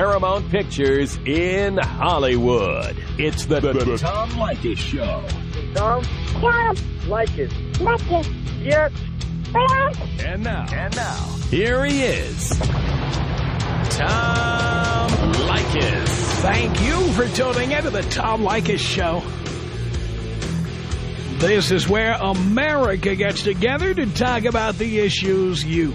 Paramount Pictures in Hollywood. It's the, the, the Tom Leykis Show. Tom? Tom. Leykis. Leykis. Yes. Yes. And now. And now. Here he is. Tom Leykis. Thank you for tuning into the Tom Leykis Show. This is where America gets together to talk about the issues you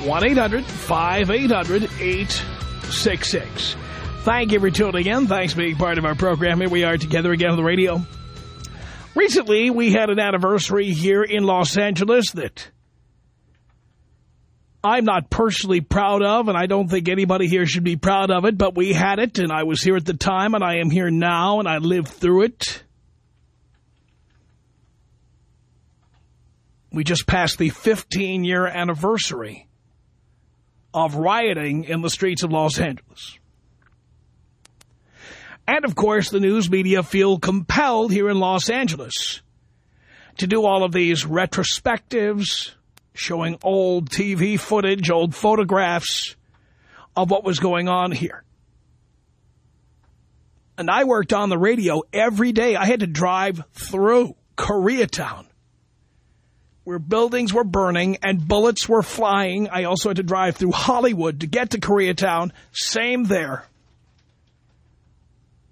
1-800-5800-866. Thank you for tuning in. Thanks for being part of our program. Here we are together again on the radio. Recently, we had an anniversary here in Los Angeles that I'm not personally proud of, and I don't think anybody here should be proud of it, but we had it, and I was here at the time, and I am here now, and I lived through it. We just passed the 15-year anniversary of rioting in the streets of Los Angeles. And, of course, the news media feel compelled here in Los Angeles to do all of these retrospectives, showing old TV footage, old photographs of what was going on here. And I worked on the radio every day. I had to drive through Koreatown where buildings were burning and bullets were flying. I also had to drive through Hollywood to get to Koreatown. Same there.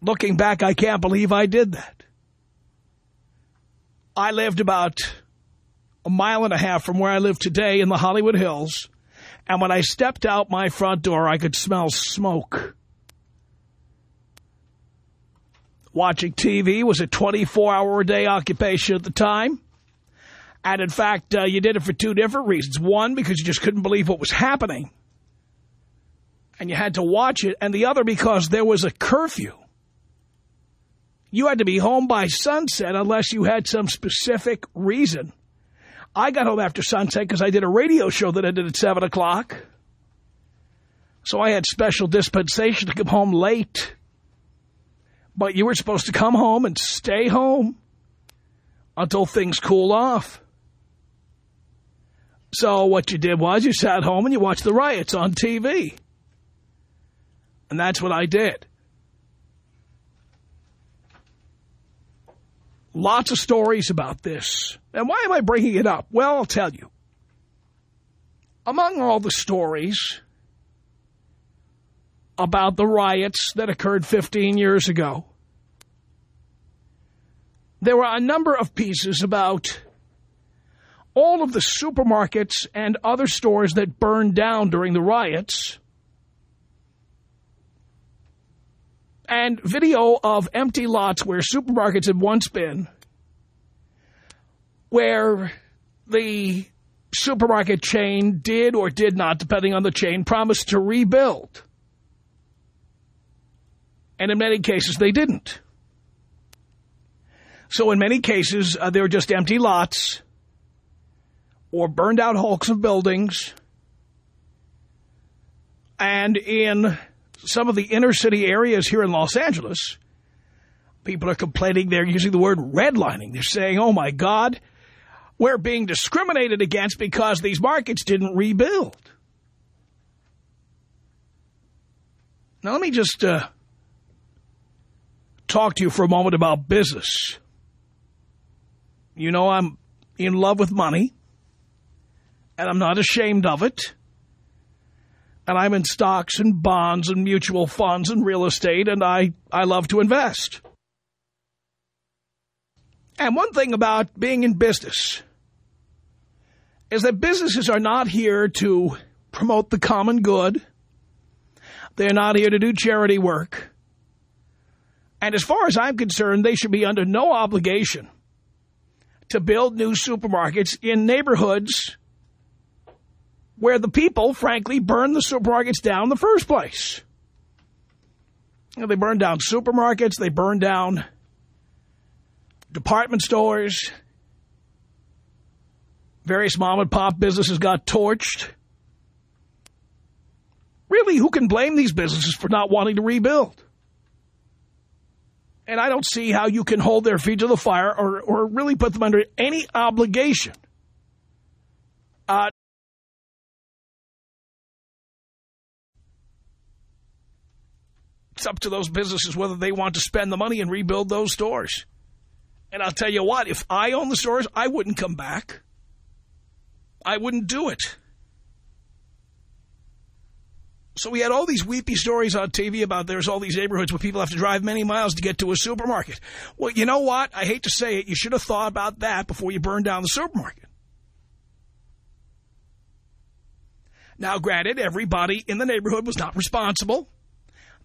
Looking back, I can't believe I did that. I lived about a mile and a half from where I live today in the Hollywood Hills. And when I stepped out my front door, I could smell smoke. Watching TV was a 24-hour-a-day occupation at the time. And, in fact, uh, you did it for two different reasons. One, because you just couldn't believe what was happening. And you had to watch it. And the other, because there was a curfew. You had to be home by sunset unless you had some specific reason. I got home after sunset because I did a radio show that ended at 7 o'clock. So I had special dispensation to come home late. But you were supposed to come home and stay home until things cool off. So what you did was you sat home and you watched the riots on TV. And that's what I did. Lots of stories about this. And why am I bringing it up? Well, I'll tell you. Among all the stories about the riots that occurred 15 years ago, there were a number of pieces about all of the supermarkets and other stores that burned down during the riots and video of empty lots where supermarkets had once been where the supermarket chain did or did not, depending on the chain, promise to rebuild. And in many cases, they didn't. So in many cases, uh, they were just empty lots or burned out hulks of buildings. And in some of the inner city areas here in Los Angeles, people are complaining they're using the word redlining. They're saying, oh, my God, we're being discriminated against because these markets didn't rebuild. Now, let me just uh, talk to you for a moment about business. You know I'm in love with money, and I'm not ashamed of it. And I'm in stocks and bonds and mutual funds and real estate, and I, I love to invest. And one thing about being in business is that businesses are not here to promote the common good. They're not here to do charity work. And as far as I'm concerned, they should be under no obligation to build new supermarkets in neighborhoods where the people, frankly, burned the supermarkets down in the first place. You know, they burned down supermarkets, they burned down department stores, various mom-and-pop businesses got torched. Really, who can blame these businesses for not wanting to rebuild? And I don't see how you can hold their feet to the fire or, or really put them under any obligation uh, it's up to those businesses whether they want to spend the money and rebuild those stores. And I'll tell you what, if I own the stores, I wouldn't come back. I wouldn't do it. So we had all these weepy stories on TV about there's all these neighborhoods where people have to drive many miles to get to a supermarket. Well, you know what? I hate to say it. You should have thought about that before you burned down the supermarket. Now, granted, everybody in the neighborhood was not responsible.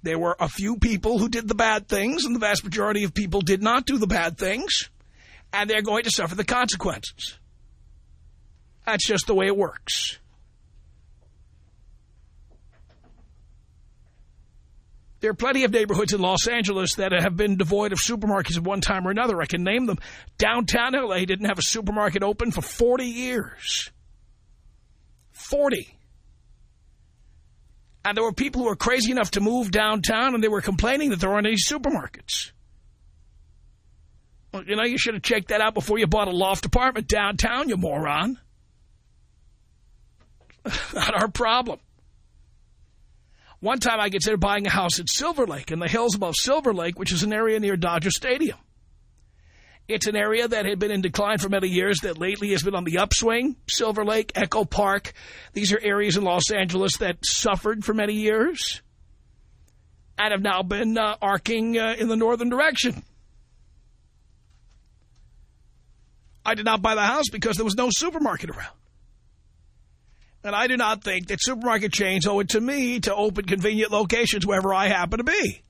There were a few people who did the bad things, and the vast majority of people did not do the bad things, and they're going to suffer the consequences. That's just the way it works. There are plenty of neighborhoods in Los Angeles that have been devoid of supermarkets at one time or another. I can name them. Downtown L.A. didn't have a supermarket open for 40 years. 40. And there were people who were crazy enough to move downtown and they were complaining that there weren't any supermarkets. Well, you know, you should have checked that out before you bought a loft apartment downtown, you moron. Not our problem. One time I considered buying a house at Silver Lake in the hills above Silver Lake, which is an area near Dodger Stadium. It's an area that had been in decline for many years that lately has been on the upswing. Silver Lake, Echo Park. These are areas in Los Angeles that suffered for many years and have now been uh, arcing uh, in the northern direction. I did not buy the house because there was no supermarket around. And I do not think that supermarket chains owe it to me to open convenient locations wherever I happen to be.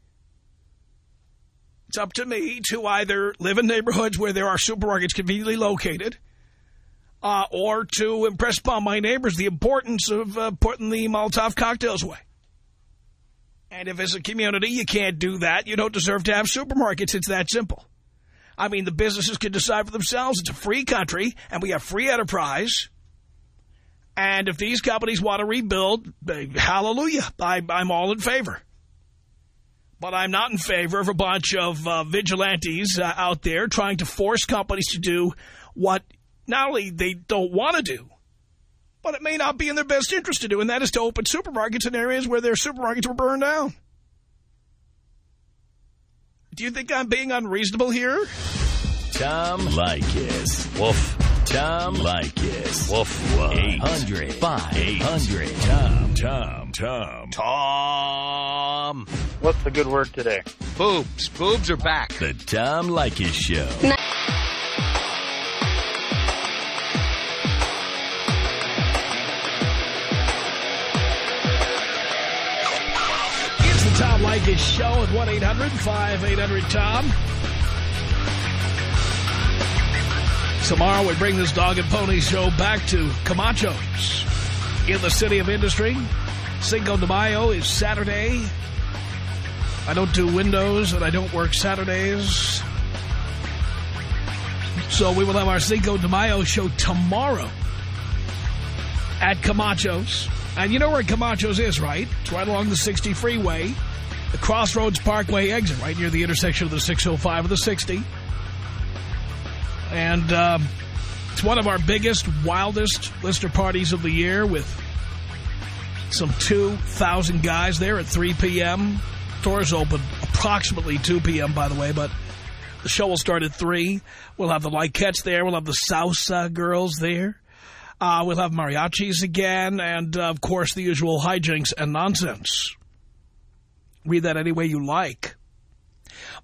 It's up to me to either live in neighborhoods where there are supermarkets conveniently located uh, or to impress upon my neighbors the importance of uh, putting the Molotov cocktails away. And if as a community you can't do that, you don't deserve to have supermarkets. It's that simple. I mean, the businesses can decide for themselves. It's a free country, and we have free enterprise. And if these companies want to rebuild, hallelujah, I, I'm all in favor. But I'm not in favor of a bunch of uh, vigilantes uh, out there trying to force companies to do what not only they don't want to do, but it may not be in their best interest to do, and that is to open supermarkets in areas where their supermarkets were burned down. Do you think I'm being unreasonable here? Tom Leykis. Woof. Tom Leykis. Woof. 800 5800 Tom. Tom. Tom. Tom. What's the good word today? Boobs. Boobs are back. The Tom Leykis Show. It's the Tom Leykis Show at 1-800-5800-TOM. Tomorrow we bring this dog and pony show back to Camacho's in the City of Industry. Cinco de Mayo is Saturday. I don't do windows and I don't work Saturdays. So we will have our Cinco de Mayo show tomorrow at Camacho's. And you know where Camacho's is, right? It's right along the 60 freeway, the Crossroads Parkway exit, right near the intersection of the 605 and the 60. And um, it's one of our biggest, wildest lister parties of the year with some 2,000 guys there at 3 p.m. Doors open approximately 2 p.m., by the way, but the show will start at 3. We'll have the Leykettes there. We'll have the Salsa girls there. Uh, we'll have mariachis again, and, uh, of course, the usual hijinks and nonsense. Read that any way you like.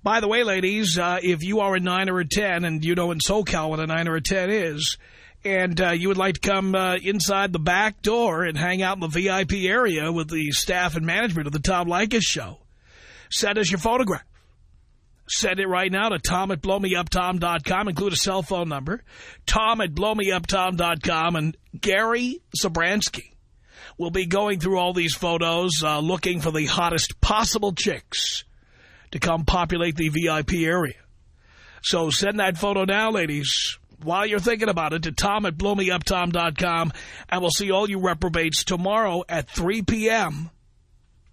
By the way, ladies, uh, if you are a 9 or a 10, and you know in SoCal what a 9 or a 10 is, and uh, you would like to come uh, inside the back door and hang out in the VIP area with the staff and management of the Tom Leykis Show, send us your photograph. Send it right now to tom at blowmeuptom.com. Include a cell phone number. Tom at blowmeuptom.com. And Gary Zabransky We'll be going through all these photos, uh, looking for the hottest possible chicks to come populate the VIP area. So send that photo now, ladies, while you're thinking about it, to Tom at blowmeuptom.com, and we'll see all you reprobates tomorrow at 3 p.m.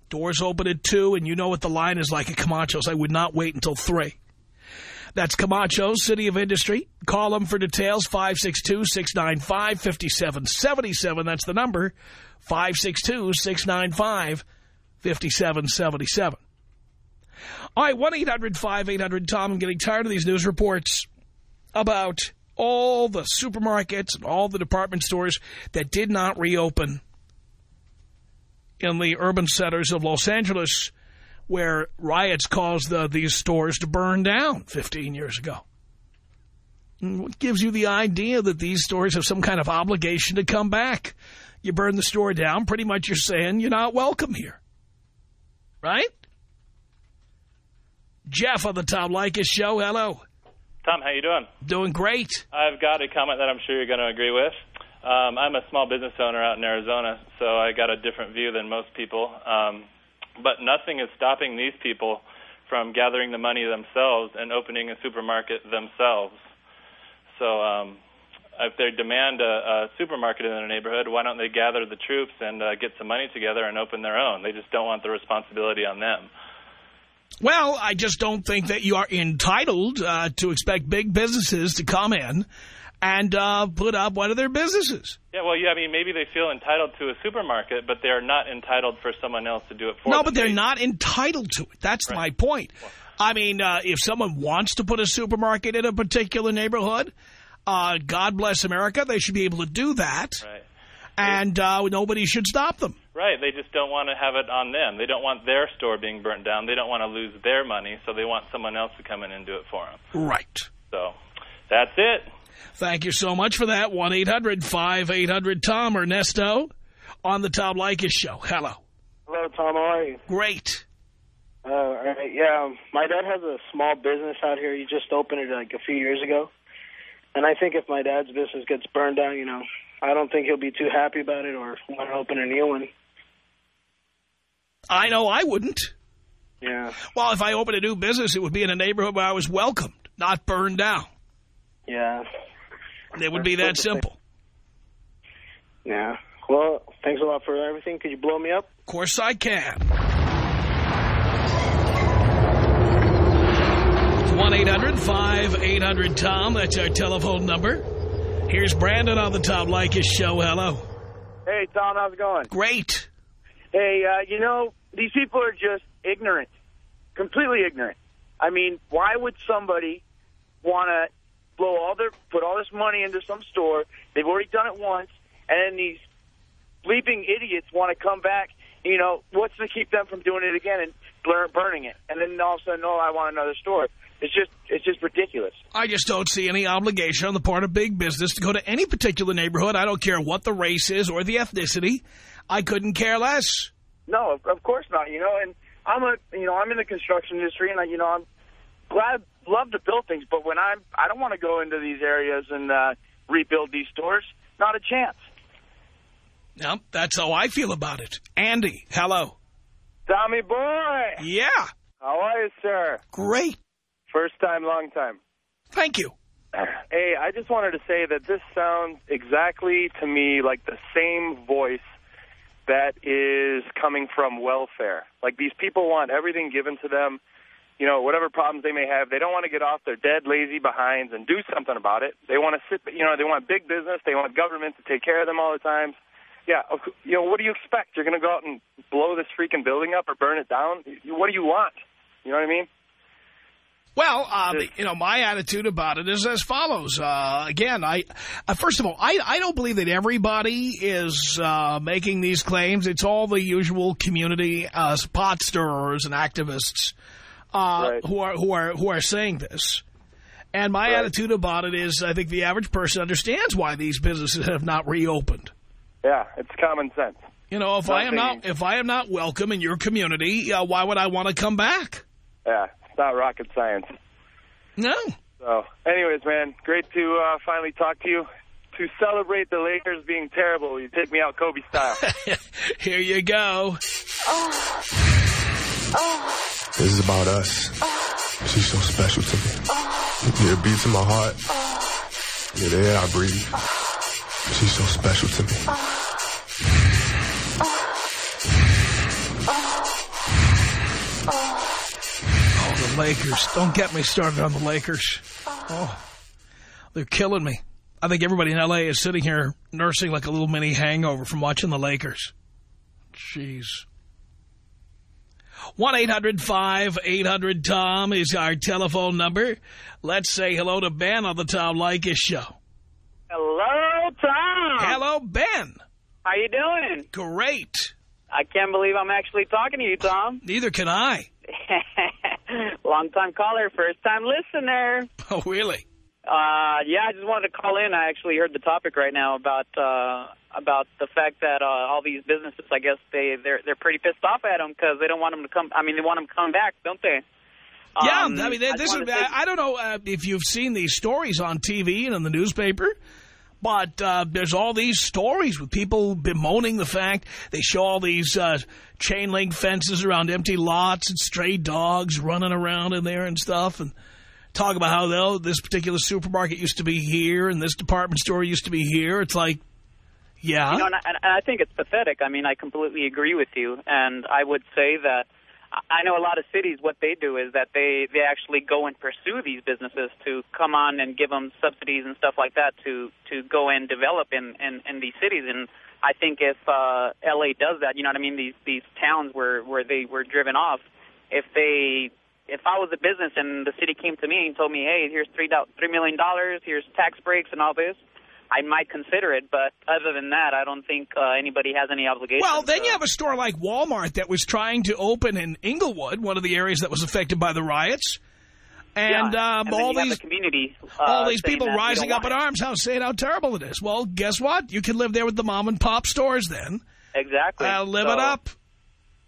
Doors open at 2, and you know what the line is like at Camacho's. I would not wait until 3. That's Camacho's, City of Industry. Call them for details, 562-695-5777. That's the number, 562-695-5777. All right, 1-800-5800-TOM. I'm getting tired of these news reports about all the supermarkets and all the department stores that did not reopen in the urban centers of Los Angeles where riots caused the, these stores to burn down 15 years ago. What gives you the idea that these stores have some kind of obligation to come back? You burn the store down, pretty much you're saying you're not welcome here. Right? Jeff on the Tom Leykis show. Hello. Tom, how you doing? Doing great. I've got a comment that I'm sure you're going to agree with. Um, I'm a small business owner out in Arizona, so I got a different view than most people. Um, but nothing is stopping these people from gathering the money themselves and opening a supermarket themselves. So um, if they demand a, a supermarket in their neighborhood, why don't they gather the troops and uh, get some money together and open their own? They just don't want the responsibility on them. Well, I just don't think that you are entitled uh, to expect big businesses to come in and uh, put up one of their businesses. Yeah, well, yeah, I mean, maybe they feel entitled to a supermarket, but they're not entitled for someone else to do it for no, them. No, but they're They- not entitled to it. That's Right. my point. I mean, uh, if someone wants to put a supermarket in a particular neighborhood, uh, God bless America, they should be able to do that, Right. and uh, nobody should stop them. Right. They just don't want to have it on them. They don't want their store being burnt down. They don't want to lose their money, so they want someone else to come in and do it for them. Right. So that's it. Thank you so much for that. 1-800-5800-TOM Ernesto on the Tom Leykis Show. Hello. Hello, Tom. How are you? Great. Uh, all right, yeah, um, my dad has a small business out here. He just opened it like a few years ago. And I think if my dad's business gets burned down, you know, I don't think he'll be too happy about it or want to open a new one. I know I wouldn't. Yeah, Well, if I opened a new business, it would be in a neighborhood where I was welcomed, not burned down. yeah, It would be that simple. yeah. Well, thanks a lot for everything. Could you blow me up? Of course I can. 1-800-5800-TOM. That's our telephone number. Here's Brandon on the Tom Leykis show. Hello. Hey, Tom, how's it going? Great. Hey, uh, you know, these people are just ignorant, completely ignorant. I mean, why would somebody want to blow all their, put all this money into some store? They've already done it once, and then these bleeping idiots want to come back. You know, what's to keep them from doing it again and burning it? And then all of a sudden, oh, I want another store. It's just, it's just ridiculous. I just don't see any obligation on the part of big business to go to any particular neighborhood. I don't care what the race is or the ethnicity. I couldn't care less. No, of, of course not. You know, and I'm a, you know, I'm in the construction industry, and I, you know, I'm glad, love to build things, but when I'm, I don't want to go into these areas and uh, rebuild these stores. Not a chance. No, that's how I feel about it. Andy, hello. Tommy boy, Yeah, how are you, sir? great. First time, long time. Thank you. Hey, I just wanted to say that this sounds exactly to me like the same voice that is coming from welfare. Like these people want everything given to them, you know, whatever problems they may have. They don't want to get off their dead, lazy behinds and do something about it. They want to sit, you know, they want big business. They want government to take care of them all the time. Yeah, you know, what do you expect? You're going to go out and blow this freaking building up or burn it down? What do you want? You know what I mean? Well, uh, you know, my attitude about it is as follows. Uh, again, I uh, first of all, I, I don't believe that everybody is uh, making these claims. It's all the usual community uh, pot stirrers and activists uh, Right. who are who are who are saying this. And my Right. attitude about it is, I think the average person understands why these businesses have not reopened. Yeah, it's common sense. You know, if I am not if I am not welcome in your community, uh, why would I want to come back? Yeah, it's not rocket science. No. So, anyways, man, great to uh, finally talk to you. to celebrate the Lakers being terrible, you take me out Kobe style. Here you go. Oh. Oh. This is about us. She's so special to me. Yeah, it beats in my heart. Yeah, the air I breathe. She's so special to me. Oh, the Lakers. Don't get me started on the Lakers. Oh, they're killing me. I think everybody in L.A. is sitting here nursing like a little mini hangover from watching the Lakers. Jeez. 1-800-5800-TOM is our telephone number. Let's say hello to Ben on the Tom Leykis show. Hello, Tom. Hello, Ben. How you doing? Great. I can't believe I'm actually talking to you, Tom. Neither can I. Long time caller, first time listener. Oh, really? Uh, yeah, I just wanted to call in. I actually heard the topic right now about uh, about the fact that uh, all these businesses, I guess they they're they're pretty pissed off at them because they don't want them to come. I mean, they want them to come back, don't they? Yeah, Um, I mean, I this is, I I don't know uh, if you've seen these stories on TV and in the newspaper, but uh, there's all these stories with people bemoaning the fact they show all these uh, chain link fences around empty lots and stray dogs running around in there and stuff and talk about how they'll, this particular supermarket used to be here and this department store used to be here. It's like, yeah. You know, and I, and I think it's pathetic. I mean, I completely agree with you, and I would say that I know a lot of cities. What they do is that they they actually go and pursue these businesses to come on and give them subsidies and stuff like that to to go and develop in in, in these cities. And I think if uh, LA does that, you know what I mean? These these towns where where they were driven off, if they if I was a business and the city came to me and told me, hey, here's three three million dollars, here's tax breaks and all this, I might consider it. But other than that, I don't think uh, anybody has any obligation. Well, then to- you have a store like Walmart that was trying to open in Inglewood, one of the areas that was affected by the riots. And, yeah. uh, and all these the community, uh, all these people rising up in arms, how saying how terrible it is. Well, guess what? You can live there with the mom and pop stores then. Exactly. Uh, live So, it up.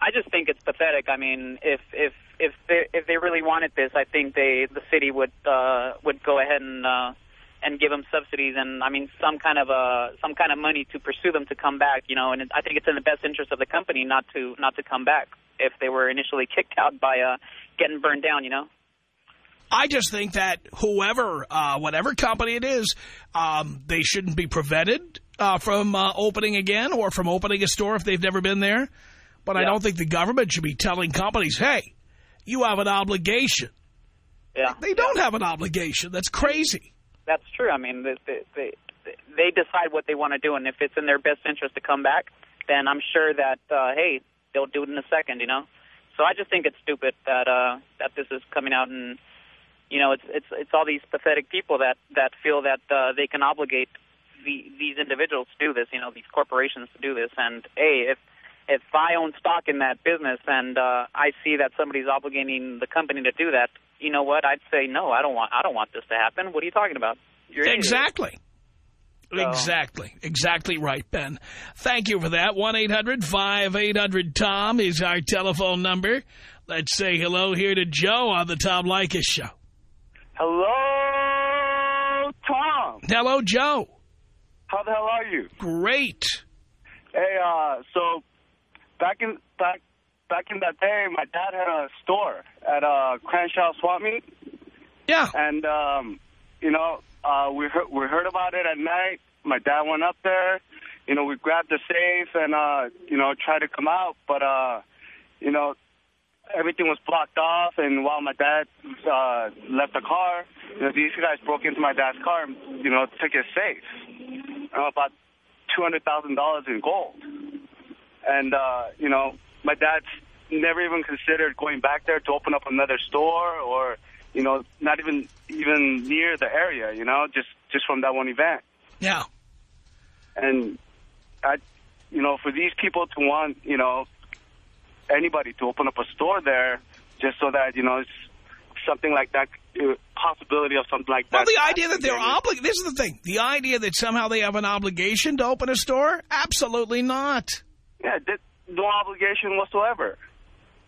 I just think it's pathetic. I mean, if if if they if they really wanted this, I think they the city would uh, would go ahead and uh, and give them subsidies and I mean some kind of uh some kind of money to pursue them to come back. You know, and it, I think it's in the best interest of the company not to not to come back if they were initially kicked out by uh, getting burned down. You know. I just think that whoever, uh, whatever company it is, um, they shouldn't be prevented uh, from uh, opening again or from opening a store if they've never been there. But I don't think the government should be telling companies, hey, you have an obligation. Yeah. They don't have an obligation. That's crazy. That's true. I mean, they they they, decide what they want to do, and if it's in their best interest to come back, then I'm sure that uh, hey, they'll do it in a second. You know. So I just think it's stupid that uh, that this is coming out, and you know, it's it's it's all these pathetic people that that feel that uh, they can obligate the, these individuals to do this. You know, these corporations to do this, and hey, if if I own stock in that business and uh, I see that somebody's obligating the company to do that, you know what? I'd say no. I don't want. I don't want this to happen. What are you talking about? You're an idiot. Exactly. So- Exactly. Exactly right, Ben. Thank you for that. 1-800-5800-TOM is our telephone number. Let's say hello here to Joe on the Tom Leykis Show. Hello, Tom. Hello, Joe. How the hell are you? Great. Hey, uh, so back in back back in that day, my dad had a store at uh, Crenshaw Swap Meet, Yeah. and um, you know, uh, we heard we heard about it at night. My dad went up there. You know, we grabbed the safe and uh, you know tried to come out, but uh, you know, everything was blocked off. And while my dad uh, left the car, you know, these guys broke into my dad's car. and, You know, took his safe. Uh, about two hundred thousand dollars in gold. And uh, you know, my dad's never even considered going back there to open up another store or you know, not even even near the area, you know, just just from that one event. Yeah. And I you know, for these people to want, you know, anybody to open up a store there just so that, you know, it's something like that uh, possibility of something like that. Well, the idea that they're obligated, this is the thing, the idea that somehow they have an obligation to open a store, absolutely not. Yeah, no obligation whatsoever.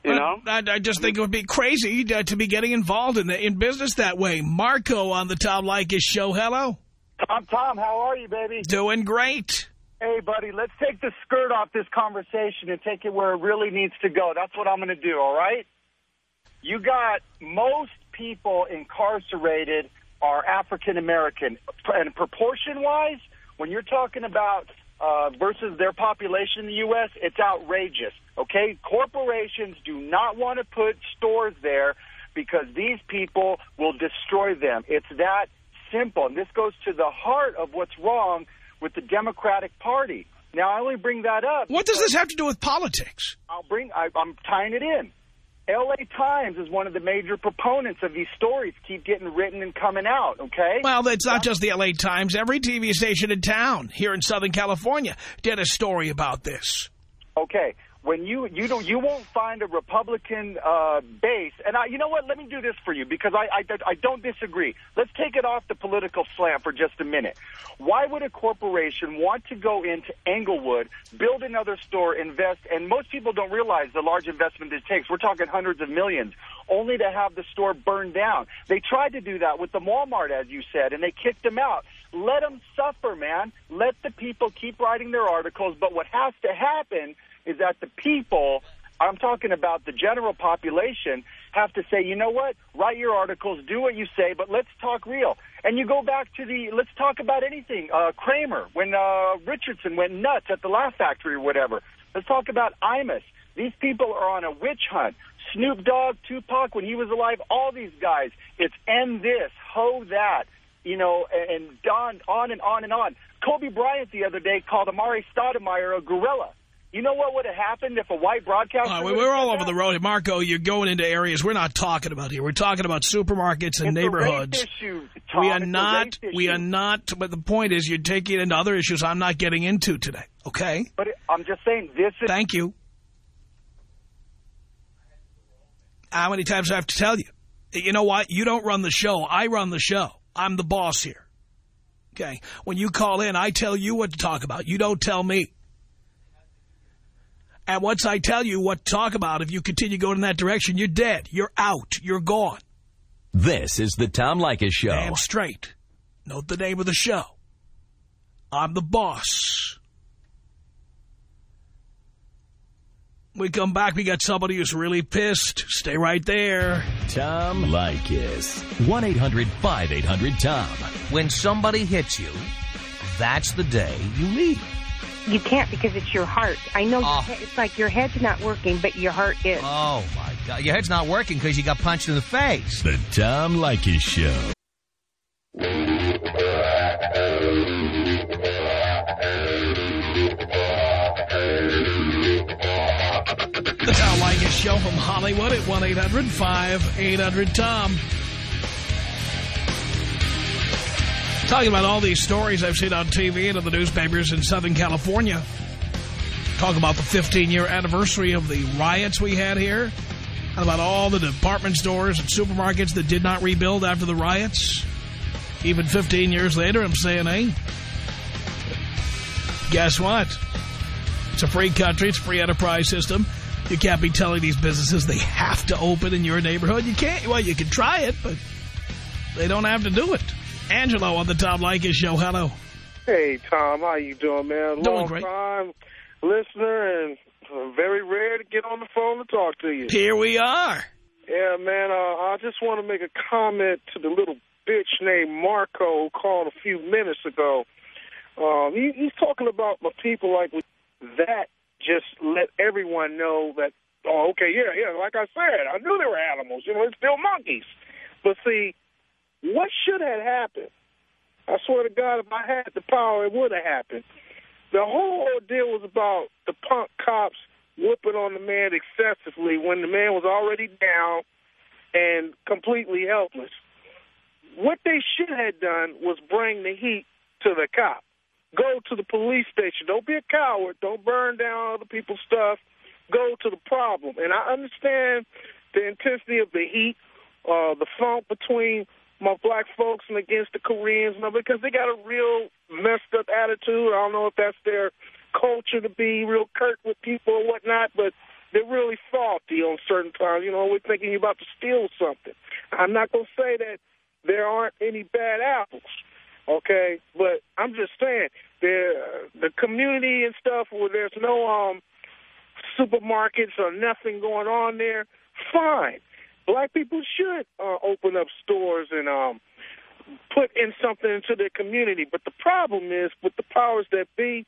You know? I, I just think it would be crazy to, to be getting involved in the, in business that way. Marco on the Tom Leykis show, hello. I'm Tom. How are you, baby? Doing great. Hey, buddy, let's take the skirt off this conversation and take it where it really needs to go. That's what I'm going to do, all right? You got most people incarcerated are African-American. And proportion-wise, when you're talking about uh, versus their population in the U.S., it's outrageous, okay? Corporations do not want to put stores there because these people will destroy them. It's that simple. And this goes to the heart of what's wrong with the Democratic Party. Now, I only bring that up. What does this have to do with politics? I'll bring. I, I'm tying it in. L.A. Times is one of the major proponents of these stories. Keep getting written and coming out. Okay. Well, it's not just the L.A. Times. Every TV station in town here in Southern California did a story about this. Okay when you you don't you won't find a Republican uh, base. And I, you know what? Let me do this for you because I, I I don't disagree. Let's take it off the political slant for just a minute. Why would a corporation want to go into Inglewood, build another store, invest? And most people don't realize the large investment it takes. We're talking hundreds of millions, only to have the store burned down. They tried to do that with the Walmart, as you said, and they kicked them out. Let them suffer, man. Let the people keep writing their articles. But what has to happen is that the people, I'm talking about the general population, have to say, you know what, write your articles, do what you say, but let's talk real. And you go back to the, let's talk about anything. Uh, Kramer, when uh, Richardson went nuts at the Laugh Factory or whatever. Let's talk about Imus. These people are on a witch hunt. Snoop Dogg, Tupac, when he was alive, all these guys. It's end this, ho that, you know, and on, on and on and on. Kobe Bryant the other day called Amar'e Stoudemire a gorilla. You know what would have happened if a white broadcaster... We're all over the road. Marco, you're going into areas we're not talking about here. We're talking about supermarkets and it's neighborhoods. Issue, We are it's not, we are not, but the point is you're taking it into other issues I'm not getting into today, okay? But it, I'm just saying this is... Thank you. How many times do I have to tell you? You know what? You don't run the show. I run the show. I'm the boss here. Okay? When you call in, I tell you what to talk about. You don't tell me. And once I tell you what to talk about, if you continue going in that direction, you're dead. You're out. You're gone. This is the Tom Leykis Show. Damn straight. Note the name of the show. I'm the boss. We come back, we got somebody who's really pissed. Stay right there. Tom Leykis. 1-800-5800-TOM. When somebody hits you, that's the day you leave. You can't because it's your heart. I know Oh. it's like your head's not working, but your heart is. Oh, my God. Your head's not working because you got punched in the face. The Tom Leykis Show. The Tom Leykis Show from Hollywood at 1-800-5800-TOM. Talking about all these stories I've seen on TV and in the newspapers in Southern California. Talk about the 15-year anniversary of the riots we had here. And about all the department stores and supermarkets that did not rebuild after the riots. Even 15 years later, I'm saying, hey, guess what? It's a free country. It's a free enterprise system. You can't be telling these businesses they have to open in your neighborhood. You can't. Well, you can try it, but they don't have to do it. Angelo on the Tom Leykis show. Hello. Hey, Tom. How you doing, man? Doing Long great. time listener and very rare to get on the phone to talk to you. Here we are. Yeah, man. Uh, I just want to make a comment to the little bitch named Marco who called a few minutes ago. Um, he, he's talking about my people like that. Just let everyone know that. Oh, okay, yeah, yeah. Like I said, I knew they were animals. You know, it's still monkeys. But see, what should have happened? I swear to God, if I had the power, it would have happened. The whole ordeal was about the punk cops whooping on the man excessively when the man was already down and completely helpless. What they should have done was bring the heat to the cop. Go to the police station. Don't be a coward. Don't burn down other people's stuff. Go to the problem. And I understand the intensity of the heat, uh, the funk between my black folks and against the Koreans, and all, because they got a real messed up attitude. I don't know if that's their culture to be real curt with people or whatnot, but they're really faulty on certain times. You know, we're thinking you're about to steal something. I'm not going to say that there aren't any bad apples. Okay, but I'm just saying the the community and stuff where there's no um supermarkets or nothing going on there. Fine, black people should uh, open up stores and um put in something into their community. But the problem is with the powers that be,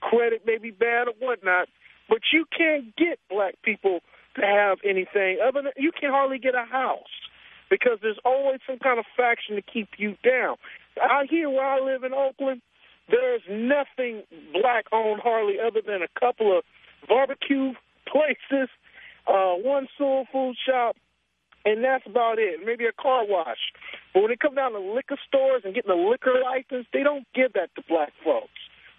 credit may be bad or whatnot, but you can't get black people to have anything other than you can hardly get a house because there's always some kind of faction to keep you down. Out here where I live in Oakland, there's nothing black owned hardly other than a couple of barbecue places, uh, one soul food shop, and that's about it. Maybe a car wash. But when it comes down to liquor stores and getting a liquor license, they don't give that to black folks.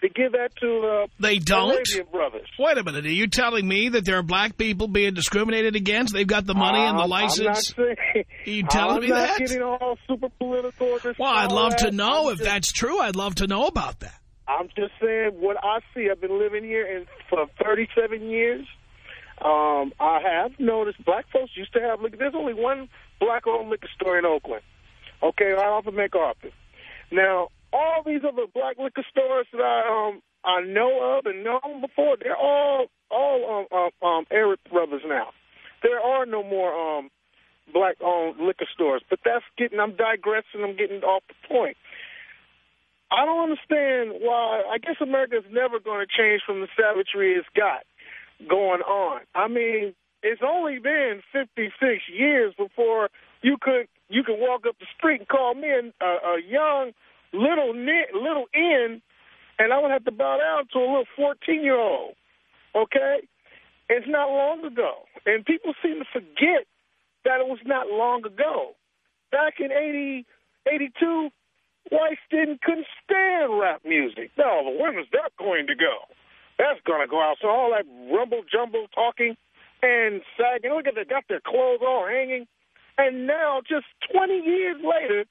They give that to uh, They don't? Arabian brothers. Wait a minute. Are you telling me that there are black people being discriminated against? They've got the money and the license? I'm not saying, Are you telling I'm me not that? getting all super political. Well, I'd love to know I'm if just- that's true. I'd love to know about that. I'm just saying what I see. I've been living here in, for 37 years. Um, I have noticed black folks used to have liquor. There's only one black-owned liquor store in Oakland. Okay, right off of MacArthur. Now, all these other black liquor stores that I um I know of and known before, they're all all um, um, um Arab brothers now. There are no more um black-owned liquor stores. But that's getting. I'm digressing. I'm getting off the point. I don't understand why. I guess America's never going to change from the savagery it's got going on. I mean, it's only been 56 years before you could you could walk up the street and call me a, a young little little in, and I would have to bow down to a little 14 year old. Okay, it's not long ago, and people seem to forget that it was not long ago. Back in 80, 82, whites didn't couldn't stand rap music. No, but when is that going to go? That's going to go out. So all that rumble jumble talking and sagging. Look at they got their clothes all hanging, and now just 20 years later,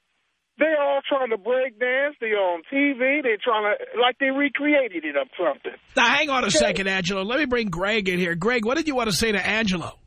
they're all trying to break dance. They're on TV. They're trying to like they recreated it or something. Now, hang on a Okay. second, Angelo. Let me bring Greg in here. Greg, what did you want to say to Angelo?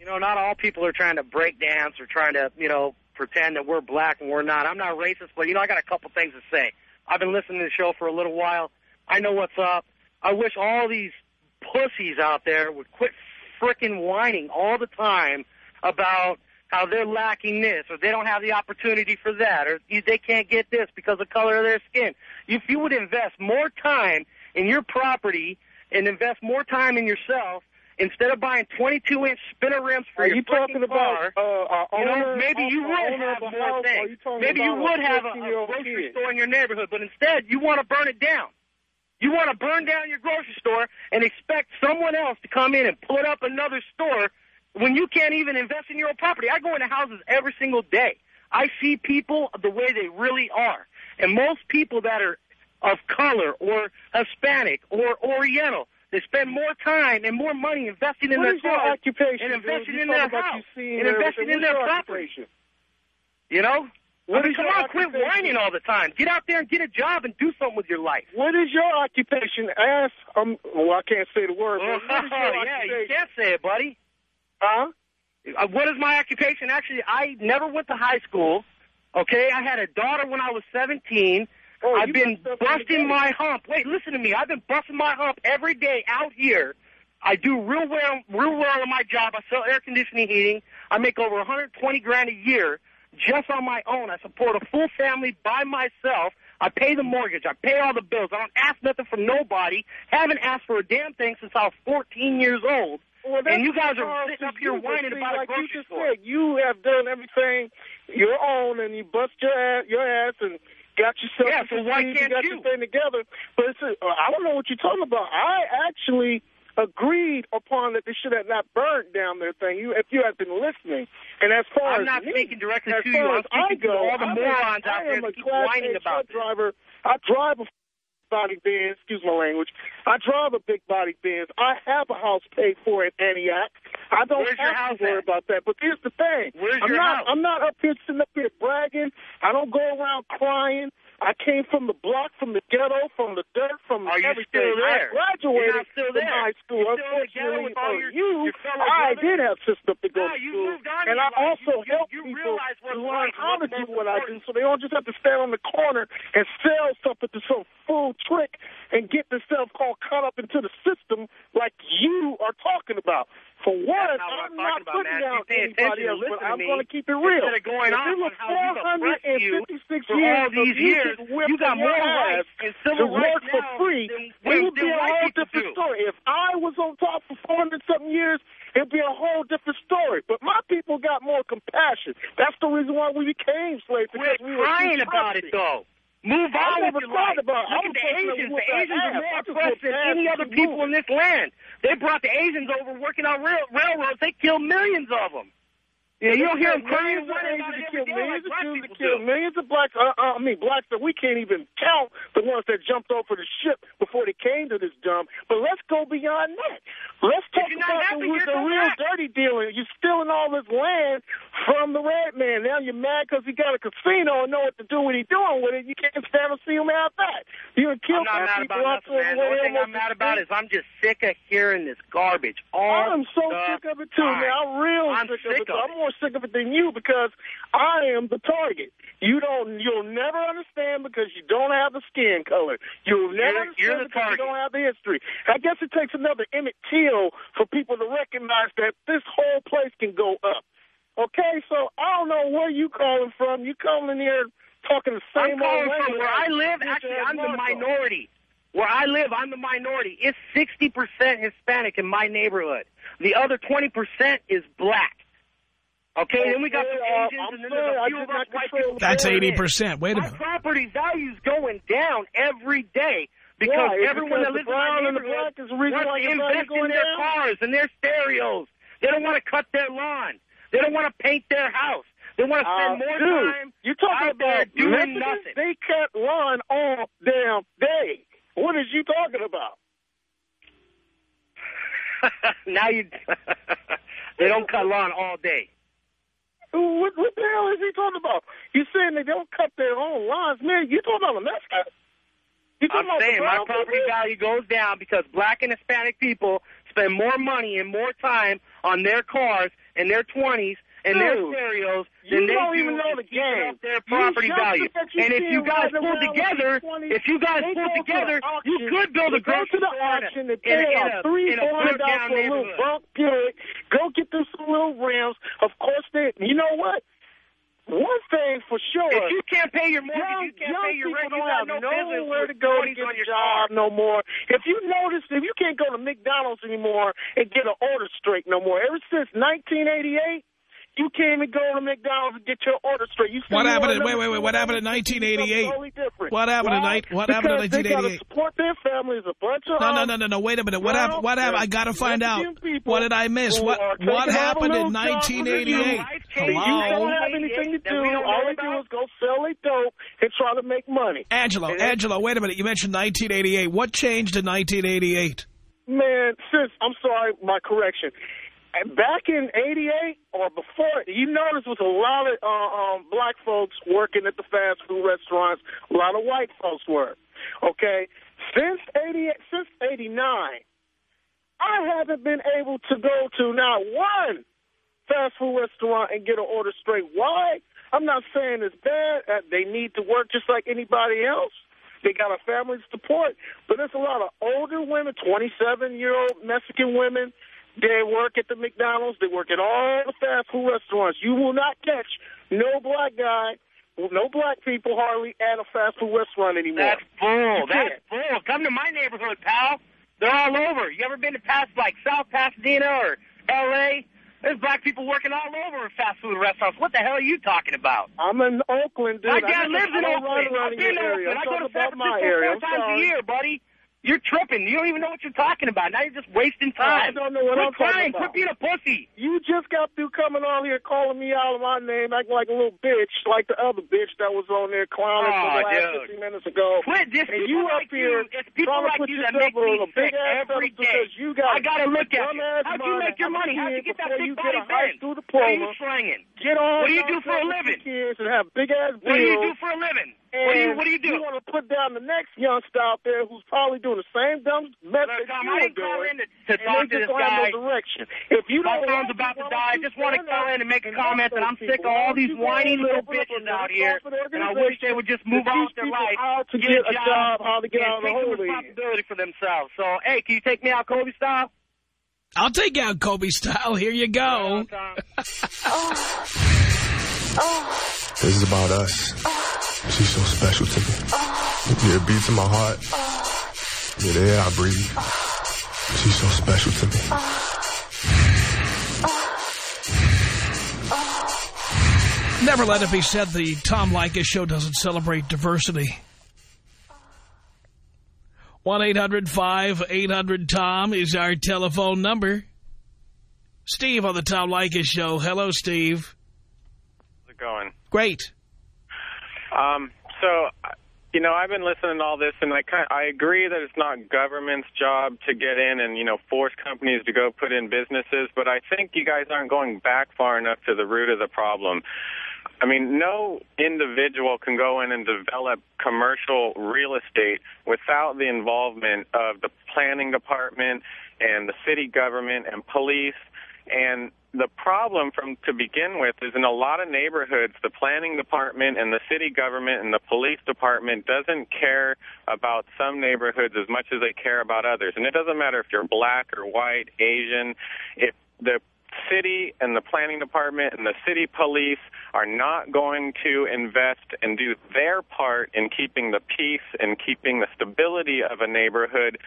You know, not all people are trying to break dance or trying to, you know, pretend that we're black and we're not. I'm not racist, but, you know, I got a couple things to say. I've been listening to the show for a little while. I know what's up. I wish all these pussies out there would quit frickin' whining all the time about how they're lacking this or they don't have the opportunity for that or they can't get this because of the color of their skin. If you would invest more time in your property and invest more time in yourself instead of buying 22-inch spinner rims for Are your you talking car, about uh, our you know, maybe you our would have more house? Things. you Maybe you would have a, a grocery kid? store in your neighborhood, but instead you want to burn it down. You want to burn down your grocery store and expect someone else to come in and put up another store when you can't even invest in your own property. I go into houses every single day. I see people the way they really are. And most people that are of color or Hispanic or Oriental, they spend more time and more money investing in What their is occupation, and investing in their house and investing in their property. You know? What I mean, come on, quit whining all the time. Get out there and get a job and do something with your life. What is your occupation? Ask. Um. Well, I can't say the word. Oh, what is your yeah, you can't say it, buddy. Huh? Uh, what is my occupation? Actually, I never went to high school. Okay, I had a daughter when I was 17. Oh, I've been got stuff in the busting my hump. Wait, listen to me. I've been busting my hump every day out here. I do real well, real well in my job. I sell air conditioning heating. I make over 120 grand a year just on my own. I support a full family by myself. I pay the mortgage. I pay all the bills. I don't ask nothing from nobody. Haven't asked for a damn thing since I was 14 years old. Well, and you guys are sitting up here whining see, about like a grocery you just store. Said, you have done everything your own, and you bust your ass, your ass, and got yourself. Yeah, so why can't got you? your thing together. But it's a, I don't know what you're talking about. I actually agreed upon that they should have not burned down their thing. You, if you had been listening, and as far I'm as not me, speaking directly to you. I'm as I speaking to go, all the I'm morons a, out there that keep whining about truck driver. I drive a body Benz, excuse my language. I drive a big body Benz. I have a house paid for in Antioch. I don't Where's your have house to worry at? about that. But here's the thing. Where's I'm your not house? I'm not up here sitting up here bragging. I don't go around crying. I came from the block, from the ghetto, from the dirt, from Are you everything. still there? I graduated You're still from high school. You're still in the ghetto Unfortunately with all for your- you, your I did have system to go No, to you school. and I life. also You- you- help you people realize to learn how to do what I do so they don't just have to stand on the corner and sell something to some fool trick and get themselves called caught up into the system like you are talking about. For one, what I'm I'm not putting down anybody else, but I'm going to keep it real. instead of going if on was you've oppressed you 456 years of these you years, you got more rights and civil to work for free, it would be a whole different story. If I was on top for 400 something years, it'd be a whole different story. But my people got more compassion. That's the reason why we became slaves. because Quit we were crying about it, though. Move on with your life. about Look was at the Asians. The Asians are more oppressed than any other people in this land. They brought the Asians over working on rail- railroads. They killed millions of them. Yeah, you don't hear them crying whining about it every day millions of black Jews that killed millions of blacks. Uh, uh, I mean, blacks that we can't even count the ones that jumped off of the ship before they came to this dump. But let's go beyond that. Let's talk about the, the real back. dirty dealing. You're stealing all this land from the red man. Now you're mad because he got a casino and know what to do what he's doing with it. You can't stand to see him have that. You done I'm not mad people about out nothing, man. The only thing I'm mad about is I'm just sick of hearing this garbage all I'm so sick of it too, man. I'm real sick of it. More sick of it than you because I am the target. You don't. You'll never understand because you don't have the skin color. You'll never You're- you're understand the because you don't have the history. I guess it takes another Emmett Till for people to recognize that this whole place can go up. Okay, so I don't know where you calling from. You calling here talking the same I'm calling old from where I live. Actually, I'm the minority. Where I live, I'm the minority. It's 60% Hispanic in my neighborhood. The other 20% is black. Okay, then we got the Okay, uh, and then sorry, there's I a few of us not white people. That's 80%. Wait a My minute. property value's going down every day because Why? It's everyone because that the lives in my the neighborhood black is the reason wants why to your value invest in their down? cars and their stereos. They don't want to cut their lawn. They don't want to paint their house. They want to spend Uh, more dude, time You're talking out there about doing Mexicans? nothing. They cut lawn all damn day. What is you talking about? now you they don't cut lawn all day. What, what the hell is he talking about? You saying they don't cut their own lawns, man? You talking about a talking I'm saying my property people? value goes down because black and Hispanic people spend more money and more time on their cars in their 20s and their stereos you they don't do even know the game. their property value. And if you guys pull together, if you guys pull together, you could build a They go to grocery the store in a- auction and in pay a- in three, four hundred dollars for a little bunk Buick. Go get them some little rims. Of course, they. You know what? One thing for sure. If you can't pay your mortgage, young, you can't young pay your rent, you don't got have no business nowhere to go to get a your job car. no more. If you notice, if you can't go to McDonald's anymore and get an order straight no more, ever since 1988. You can't even go to McDonald's and get your order straight. You What happened? wanna In, wait, wait, wait. What happened in 1988? Totally different. What happened in Why? night? What happened in Because they 1988? support their families. A bunch of No, no, no, no, no. Wait a minute. What happened? What happened? I got to find out. What did I miss? What What happened in the little jobs with 1988? you. You don't have anything to do. All they do is go sell their dope and try to make money. Angelo. Angelo, wait a minute. You mentioned 1988. What changed in 1988? Man, sis, I'm sorry, my correction. Back in '88 or before, you notice was a lot of uh, um, black folks working at the fast food restaurants. A lot of white folks were. Okay, since '88, since '89, I haven't been able to go to not one fast food restaurant and get an order straight. Why? I'm not saying it's bad. Uh, they need to work just like anybody else. They got a family to support, but there's a lot of older women, 27 year old Mexican women. They work at the McDonald's. They work at all the fast food restaurants. You will not catch no black guy, no black people hardly at a fast food restaurant anymore. That's bull. That's bull. Come to my neighborhood, pal. They're all over. You ever been to past like South Pasadena or L.A.? There's black people working all over fast food restaurants. What the hell are you talking about? I'm in Oakland, dude. My I dad lives in Oakland. I've in been your area. Oakland. I go to San Francisco four times a year, buddy. You're tripping. You don't even know what you're talking about. Now you're just wasting time. I don't know what Quit I'm talking about. Quit being a pussy. You just got through coming on here calling me out of my name, acting like a little bitch, like the other bitch that was on there clowning for Oh, the last dude. 15 minutes ago. Quit this. And you up like here you. It's people trying to like put you that yourself make on a big ass every pedestal because you got I gotta look at you. How'd you make your money? How'd you get that big you body get a high fence? school What are you diploma? slanging? Get on. What do you do for a living? Kids and have big ass bills. What do you do for a living? And What do you What do you do? You want to put down the next youngster out there who's probably doing the same dumb mess that Tom, you I were didn't call doing. in to, to and talk they to just this don't have guy. no direction. If you My don't phone's about to die. I just want to stand call in and make a and comment that I'm sick of all these whiny little open up a bitches out here, and I wish they would just move to on with their people life, how to get, get a a job, how to get and out of the take some hole. responsibility for themselves. So, hey, can you take me out Kobe style? I'll take out Kobe style. Here you go. This is about us. She's so special to me. Yeah, it beats in my heart. Yeah, the air I breathe. She's so special to me. Never let it be said the Tom Leykis show doesn't celebrate diversity. 1-800-5800-TOM is our telephone number. Steve on the Tom Leykis show. Hello, Steve. Going? Great. Um, so, you know, I've been listening to all this, and I kind I agree that it's not government's job to get in and you know force companies to go put in businesses, but I think you guys aren't going back far enough to the root of the problem. I mean, no individual can go in and develop commercial real estate without the involvement of the planning department and the city government and police. And the problem from to begin with is in a lot of neighborhoods, the planning department and the city government and the police department doesn't care about some neighborhoods as much as they care about others. And it doesn't matter if you're black or white, Asian, if the city and the planning department and the city police are not going to invest and do their part in keeping the peace and keeping the stability of a neighborhood,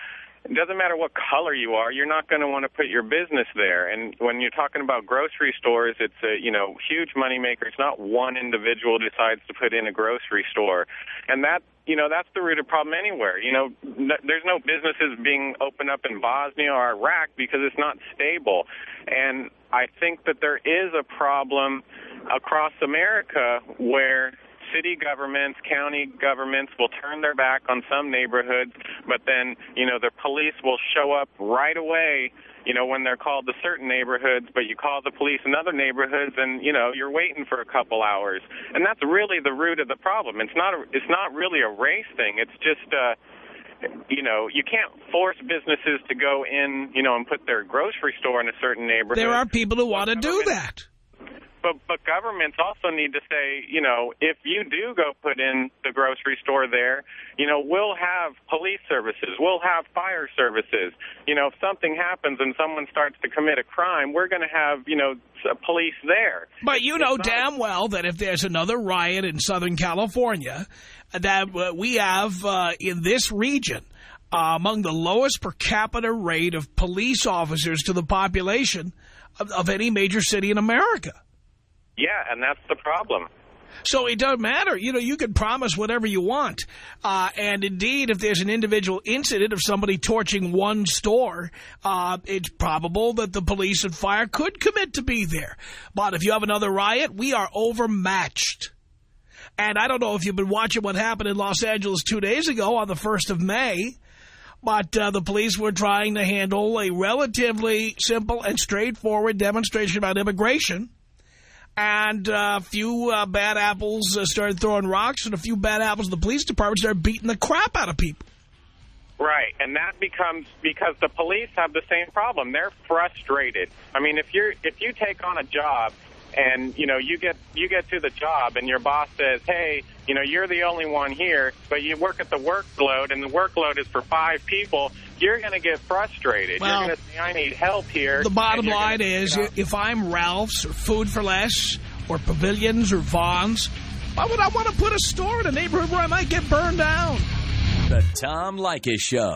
it doesn't matter what color you are, you're not going to want to put your business there. And when you're talking about grocery stores, it's a, you know, huge moneymaker. It's not one individual decides to put in a grocery store. And that, you know, that's the root of the problem anywhere. You know, n- there's no businesses being opened up in Bosnia or Iraq because it's not stable. And I think that there is a problem across America where city governments, county governments will turn their back on some neighborhoods, but then, you know, the police will show up right away, you know, when they're called to certain neighborhoods, but you call the police in other neighborhoods and, you know, you're waiting for a couple hours. And that's really the root of the problem. It's not a, it's not really a race thing. It's just uh you know, you can't force businesses to go in, you know, and put their grocery store in a certain neighborhood. There are people who want to do that. But but governments also need to say, you know, if you do go put in the grocery store there, you know, we'll have police services, we'll have fire services. You know, if something happens and someone starts to commit a crime, we're going to have, you know, police there. But you know damn well that if there's another riot in Southern California, that uh, we have uh, in this region uh, among the lowest per capita rate of police officers to the population of, of any major city in America. Yeah, and that's the problem. So it doesn't matter. You know, you can promise whatever you want. Uh, and indeed, if there's an individual incident of somebody torching one store, uh, it's probable that the police and fire could commit to be there. But if you have another riot, we are overmatched. And I don't know if you've been watching what happened in Los Angeles two days ago on the 1st of May, but uh, the police were trying to handle a relatively simple and straightforward demonstration about immigration. And a few uh, bad apples uh, started throwing rocks, and a few bad apples in the police department started beating the crap out of people. Right, and that becomes because the police have the same problem. They're frustrated. I mean, if you're if you take on a job and you know you get you get to the job and your boss says, "Hey, you know, you're the only one here, but you work at the workload and the workload is for five people," you're going to get frustrated. Well, you're going to say, "I need help here." The bottom line is, if I'm Ralph's or Food for Less or Pavilions or Vons, why would I want to put a store in a neighborhood where I might get burned down? The Tom Leykis Show.